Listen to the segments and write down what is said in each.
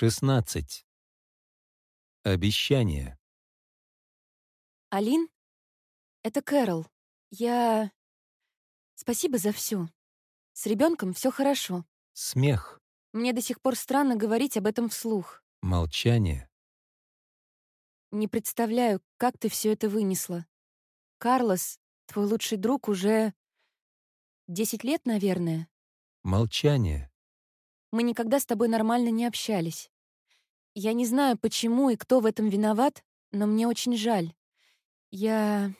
16. Обещание. Алин? Это Кэрол. Я... Спасибо за все. С ребенком все хорошо. Смех. Мне до сих пор странно говорить об этом вслух. Молчание. Не представляю, как ты все это вынесла. Карлос, твой лучший друг, уже... Десять лет, наверное. Молчание. Мы никогда с тобой нормально не общались. Я не знаю, почему и кто в этом виноват, но мне очень жаль. Я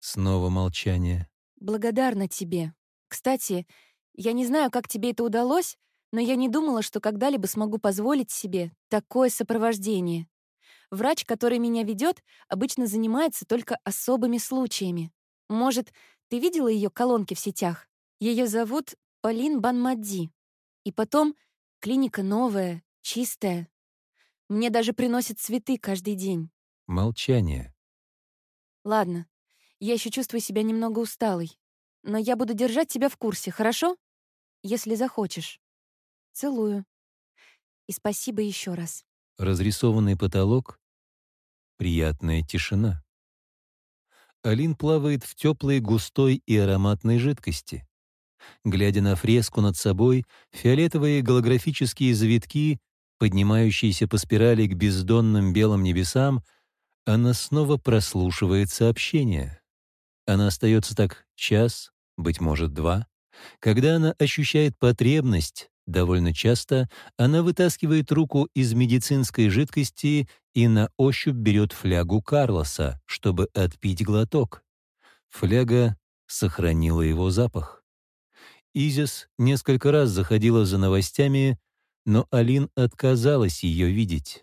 Снова молчание. благодарна тебе. Кстати, я не знаю, как тебе это удалось, но я не думала, что когда-либо смогу позволить себе такое сопровождение. Врач, который меня ведет, обычно занимается только особыми случаями. Может, ты видела ее колонки в сетях? Ее зовут Полин Банмадди. И потом клиника новая, чистая. Мне даже приносят цветы каждый день. Молчание. Ладно, я еще чувствую себя немного усталой. Но я буду держать тебя в курсе, хорошо? Если захочешь. Целую. И спасибо еще раз. Разрисованный потолок. Приятная тишина. Алин плавает в теплой, густой и ароматной жидкости. Глядя на фреску над собой, фиолетовые голографические завитки, поднимающиеся по спирали к бездонным белым небесам, она снова прослушивает сообщение. Она остается так час, быть может, два. Когда она ощущает потребность, довольно часто она вытаскивает руку из медицинской жидкости и на ощупь берет флягу Карлоса, чтобы отпить глоток. Фляга сохранила его запах. Изис несколько раз заходила за новостями, но Алин отказалась ее видеть.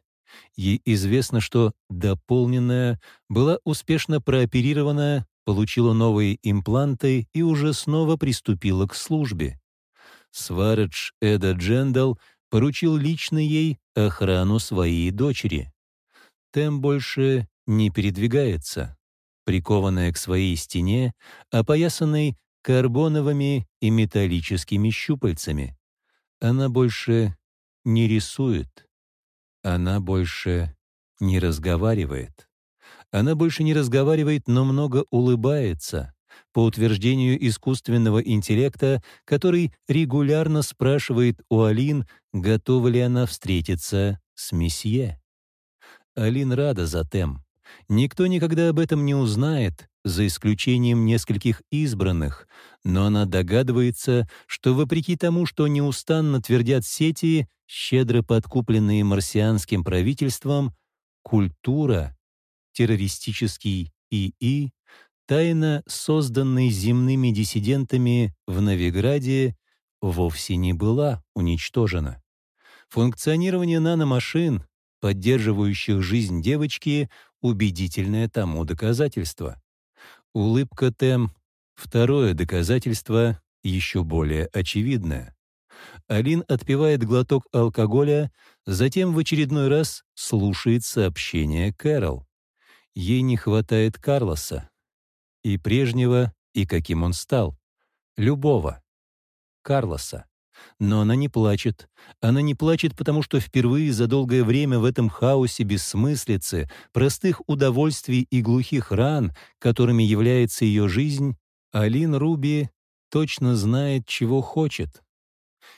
Ей известно, что дополненная была успешно прооперирована, получила новые импланты и уже снова приступила к службе. Сварадж Эда Джендал поручил лично ей охрану своей дочери. Тем больше не передвигается. Прикованная к своей стене, опоясанной карбоновыми и металлическими щупальцами. Она больше не рисует. Она больше не разговаривает. Она больше не разговаривает, но много улыбается, по утверждению искусственного интеллекта, который регулярно спрашивает у Алин, готова ли она встретиться с месье. Алин рада за Тем. Никто никогда об этом не узнает, за исключением нескольких избранных, но она догадывается, что вопреки тому, что неустанно твердят сети, щедро подкупленные марсианским правительством, культура, террористический ИИ, тайно созданный земными диссидентами в Новиграде, вовсе не была уничтожена. Функционирование наномашин, поддерживающих жизнь девочки, убедительное тому доказательство. Улыбка Тем — второе доказательство, еще более очевидное. Алин отпивает глоток алкоголя, затем в очередной раз слушает сообщение Кэрол. Ей не хватает Карлоса. И прежнего, и каким он стал. Любого. Карлоса. Но она не плачет. Она не плачет, потому что впервые за долгое время в этом хаосе бессмыслицы, простых удовольствий и глухих ран, которыми является ее жизнь, Алин Руби точно знает, чего хочет.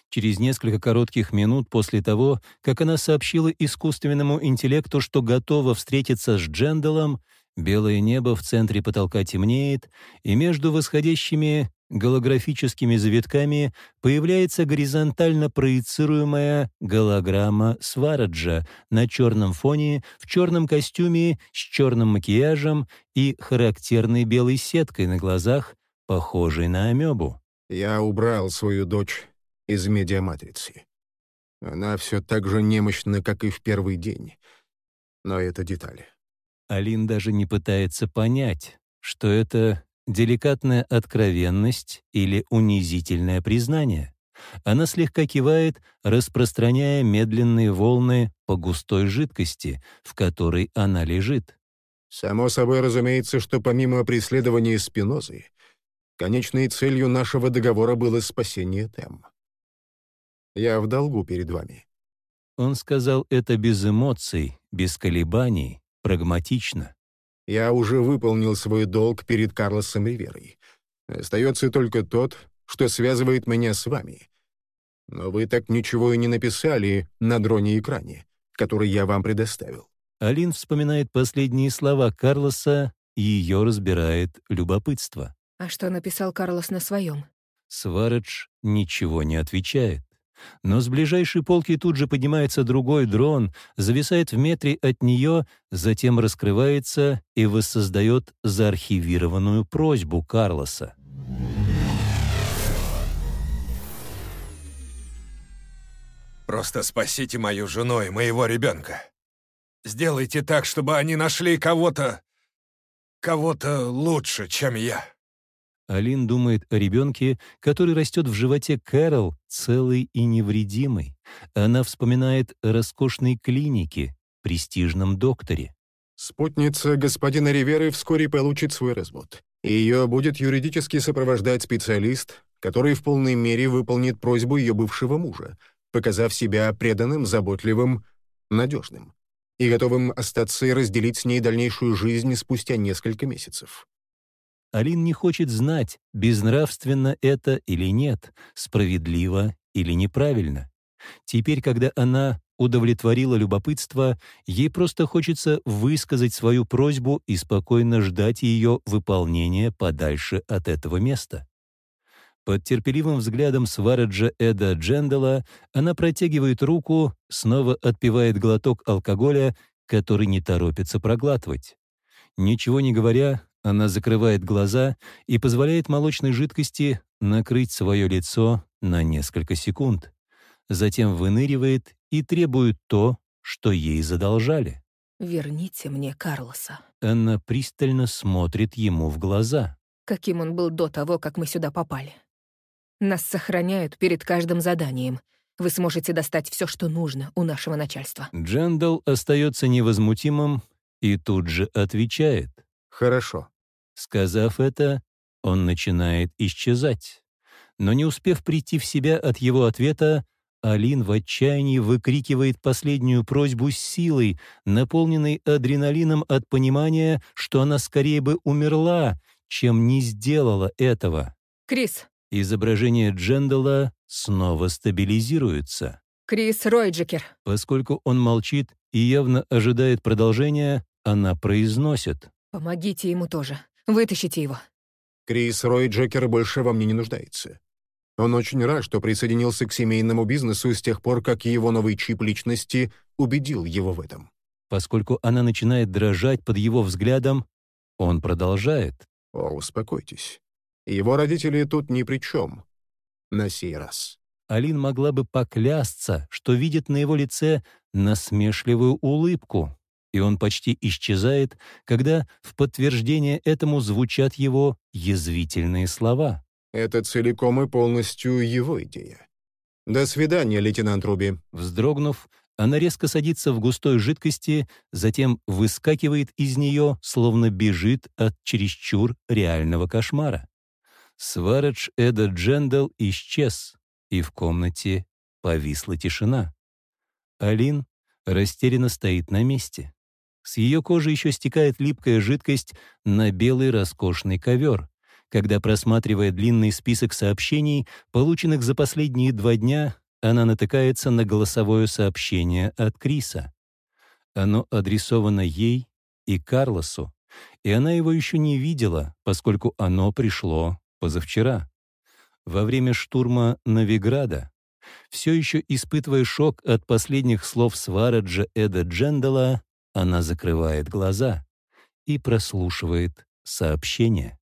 Через несколько коротких минут после того, как она сообщила искусственному интеллекту, что готова встретиться с Дженделом, белое небо в центре потолка темнеет, и между восходящими голографическими завитками появляется горизонтально проецируемая голограмма Свараджа на черном фоне, в черном костюме, с черным макияжем и характерной белой сеткой на глазах, похожей на амебу. Я убрал свою дочь из медиаматрицы. Она все так же немощна, как и в первый день. Но это детали. Алин даже не пытается понять, что это деликатная откровенность или унизительное признание. Она слегка кивает, распространяя медленные волны по густой жидкости, в которой она лежит. Само собой разумеется, что помимо преследования Спинозы, конечной целью нашего договора было спасение Тем. Я в долгу перед вами. Он сказал это без эмоций, без колебаний, прагматично. «Я уже выполнил свой долг перед Карлосом Риверой. Остается только тот, что связывает меня с вами. Но вы так ничего и не написали на дроне-экране, который я вам предоставил». Алин вспоминает последние слова Карлоса, и ее разбирает любопытство. А что написал Карлос на своем? Сварадж ничего не отвечает. Но с ближайшей полки тут же поднимается другой дрон, зависает в метре от нее, затем раскрывается и воссоздает заархивированную просьбу Карлоса. «Просто спасите мою жену и моего ребенка. Сделайте так, чтобы они нашли кого-то... кого-то лучше, чем я». Алин думает о ребенке, который растет в животе Кэрол, целый и невредимый. Она вспоминает о роскошной клинике, престижном докторе. Спутница господина Риверы вскоре получит свой развод. Ее будет юридически сопровождать специалист, который в полной мере выполнит просьбу ее бывшего мужа, показав себя преданным, заботливым, надежным и готовым остаться и разделить с ней дальнейшую жизнь спустя несколько месяцев. Алин не хочет знать, безнравственно это или нет, справедливо или неправильно. Теперь, когда она удовлетворила любопытство, ей просто хочется высказать свою просьбу и спокойно ждать ее выполнения подальше от этого места. Под терпеливым взглядом Свараджа Эда Джендала она протягивает руку, снова отпивает глоток алкоголя, который не торопится проглатывать. Ничего не говоря, она закрывает глаза и позволяет молочной жидкости накрыть свое лицо на несколько секунд. Затем выныривает и требует то, что ей задолжали. «Верните мне Карлоса». Она пристально смотрит ему в глаза. Каким он был до того, как мы сюда попали. Нас сохраняют перед каждым заданием. Вы сможете достать все, что нужно у нашего начальства. Джендал остается невозмутимым и тут же отвечает. «Хорошо. Сказав это, он начинает исчезать. Но не успев прийти в себя от его ответа, Алин в отчаянии выкрикивает последнюю просьбу с силой, наполненной адреналином от понимания, что она скорее бы умерла, чем не сделала этого. «Крис!» Изображение Джендала снова стабилизируется. «Крис Ройджекер!» Поскольку он молчит и явно ожидает продолжения, она произносит. «Помогите ему тоже. Вытащите его». Крис Рой Джекер больше во мне не нуждается. Он очень рад, что присоединился к семейному бизнесу с тех пор, как его новый чип личности убедил его в этом. Поскольку она начинает дрожать под его взглядом, он продолжает. О, успокойтесь. Его родители тут ни при чем. На сей раз. Алин могла бы поклясться, что видит на его лице насмешливую улыбку, и он почти исчезает, когда в подтверждение этому звучат его язвительные слова. Это целиком и полностью его идея. До свидания, лейтенант Руби. Вздрогнув, она резко садится в густой жидкости, затем выскакивает из нее, словно бежит от чересчур реального кошмара. Сварадж Эда Джендал исчез, и в комнате повисла тишина. Алин растерянно стоит на месте. С ее кожи еще стекает липкая жидкость на белый роскошный ковер. Когда, просматривая длинный список сообщений, полученных за последние два дня, она натыкается на голосовое сообщение от Криса. Оно адресовано ей и Карлосу, и она его еще не видела, поскольку оно пришло позавчера. Во время штурма Новиграда, все еще испытывая шок от последних слов Свараджа Эда Джендала, она закрывает глаза и прослушивает сообщение.